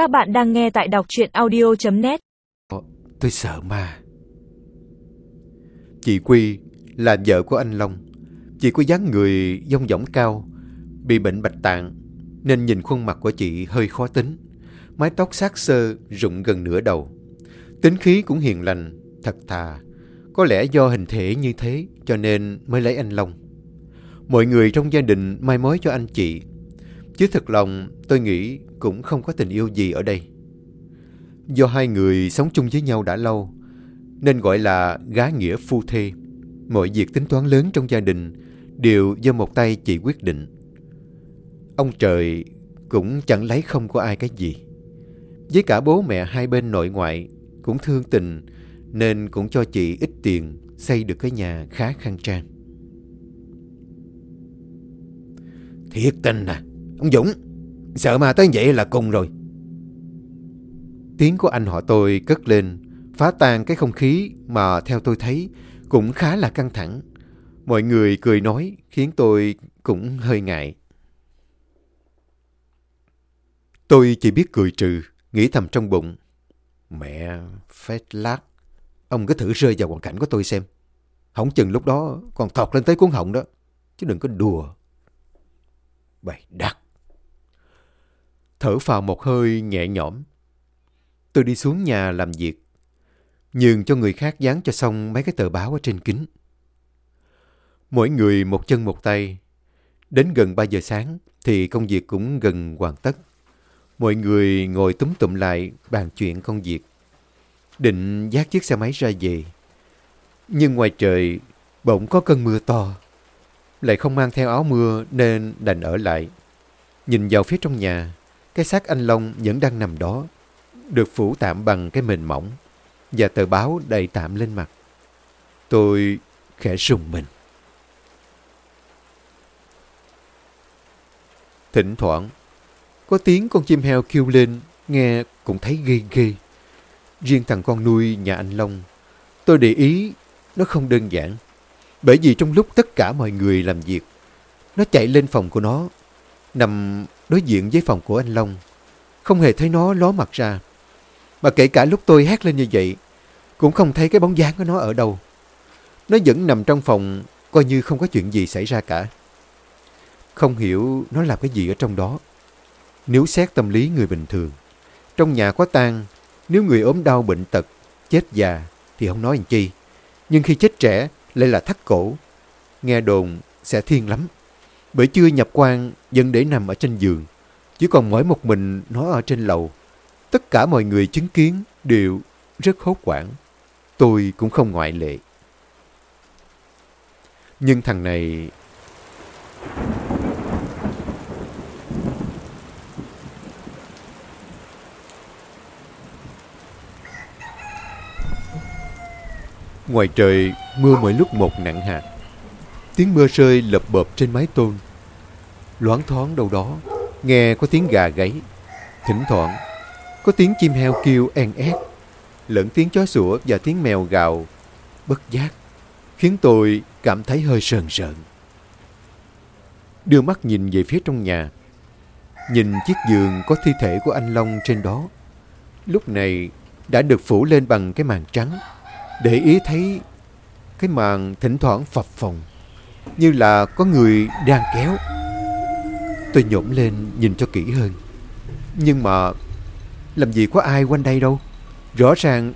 Các bạn đang nghe tại đọc truyện audio.net ờ, Tôi sợ ma. Chị Quy là vợ của anh Long. Chị có dáng người dông dỏng cao, bị bệnh bạch tạng, nên nhìn khuôn mặt của chị hơi khó tính. Mái tóc sát sơ, rụng gần nửa đầu. Tính khí cũng hiền lành, thật thà. Có lẽ do hình thể như thế cho nên mới lấy anh Long. Mọi người trong gia đình mai mối cho anh chị. Chứ thật lòng tôi nghĩ cũng không có tình yêu gì ở đây. Do hai người sống chung với nhau đã lâu, nên gọi là gá nghĩa phu thê. Mọi việc tính toán lớn trong gia đình đều do một tay chị quyết định. Ông trời cũng chẳng lấy không có ai cái gì. Với cả bố mẹ hai bên nội ngoại cũng thương tình nên cũng cho chị ít tiền xây được cái nhà khá khang trang. Thiệt tình à, ông Dũng, sợ mà tới vậy là cùng rồi. Tiếng của anh họ tôi cất lên, phá tan cái không khí mà theo tôi thấy cũng khá là căng thẳng. Mọi người cười nói khiến tôi cũng hơi ngại. Tôi chỉ biết cười trừ, nghĩ thầm trong bụng. Mẹ, phết lát, ông cứ thử rơi vào hoàn cảnh của tôi xem. Không chừng lúc đó còn thọt lên tới cuốn họng đó, chứ đừng có đùa. Bày đắt. Thở phào một hơi nhẹ nhõm. Tôi đi xuống nhà làm việc, nhường cho người khác dán cho xong mấy cái tờ báo ở trên kính. Mỗi người một chân một tay. Đến gần 3 giờ sáng thì công việc cũng gần hoàn tất. Mọi người ngồi túm tụm lại bàn chuyện công việc. Định dắt chiếc xe máy ra về. Nhưng ngoài trời bỗng có cơn mưa to. Lại không mang theo áo mưa nên đành ở lại. Nhìn vào phía trong nhà, cái xác anh Long vẫn đang nằm đó. Được phủ tạm bằng cái mền mỏng và tờ báo đầy tạm lên mặt. Tôi khẽ rùng mình. Thỉnh thoảng, có tiếng con chim heo kêu lên, nghe cũng thấy ghê ghê. Riêng thằng con nuôi nhà anh Long, tôi để ý nó không đơn giản. Bởi vì trong lúc tất cả mọi người làm việc, nó chạy lên phòng của nó, nằm đối diện với phòng của anh Long. Không hề thấy nó ló mặt ra. Mà kể cả lúc tôi hét lên như vậy, cũng không thấy cái bóng dáng của nó ở đâu. Nó vẫn nằm trong phòng, coi như không có chuyện gì xảy ra cả. Không hiểu nó làm cái gì ở trong đó. Nếu xét tâm lý người bình thường, trong nhà có tang, nếu người ốm đau bệnh tật, chết già thì không nói làm chi. Nhưng khi chết trẻ lại là thắt cổ, nghe đồn sẽ thiên lắm. Bởi chưa nhập quan dân để nằm ở trên giường, chỉ còn mỗi một mình nó ở trên lầu. Tất cả mọi người chứng kiến đều rất hốt hoảng. Tôi cũng không ngoại lệ. Nhưng thằng này Ngoài trời, mưa mỗi lúc một nặng hạt. Tiếng mưa rơi lập bợp trên mái tôn. Loáng thoáng đâu đó, nghe có tiếng gà gáy. Thỉnh thoảng, có tiếng chim heo kêu en ét, lẫn tiếng chó sủa và tiếng mèo gào, bất giác, khiến tôi cảm thấy hơi sờn sợn. Đưa mắt nhìn về phía trong nhà, nhìn chiếc giường có thi thể của anh Long trên đó. Lúc này đã được phủ lên bằng cái màn trắng để ý thấy cái màn thỉnh thoảng phập phồng như là có người đang kéo. Tôi nhổm lên nhìn cho kỹ hơn. Nhưng mà làm gì có ai quanh đây đâu. Rõ ràng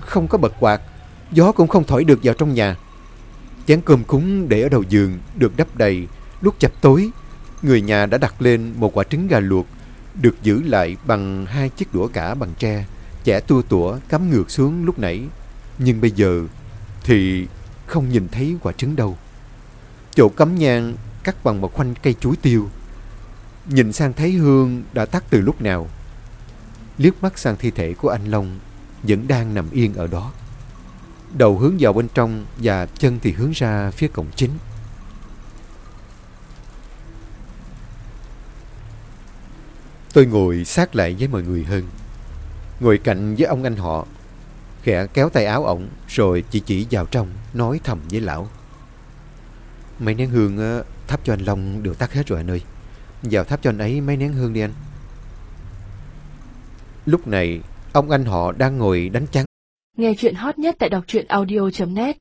không có bật quạt, gió cũng không thổi được vào trong nhà. Chén cơm cúng để ở đầu giường được đắp đầy, lúc chập tối, người nhà đã đặt lên một quả trứng gà luộc được giữ lại bằng hai chiếc đũa cả bằng tre, chẻ tua tủa cắm ngược xuống lúc nãy nhưng bây giờ thì không nhìn thấy quả trứng đâu. Chỗ cắm nhang, cắt bằng một khoanh cây chuối tiêu. Nhìn sang thấy hương đã tắt từ lúc nào. Liếc mắt sang thi thể của anh Long, vẫn đang nằm yên ở đó. Đầu hướng vào bên trong và chân thì hướng ra phía cổng chính. Tôi ngồi sát lại với mọi người hơn. Ngồi cạnh với ông anh họ, Khẽ kéo tay áo ổng, Rồi chỉ chỉ vào trong, Nói thầm với lão Mấy nén hương thắp cho anh Long Được tắt hết rồi anh ơi. Vào thắp cho anh ấy mấy nén hương đi anh. Lúc này, ông anh họ đang ngồi đánh chắn. Nghe chuyện hot nhất tại đọc truyện audio.net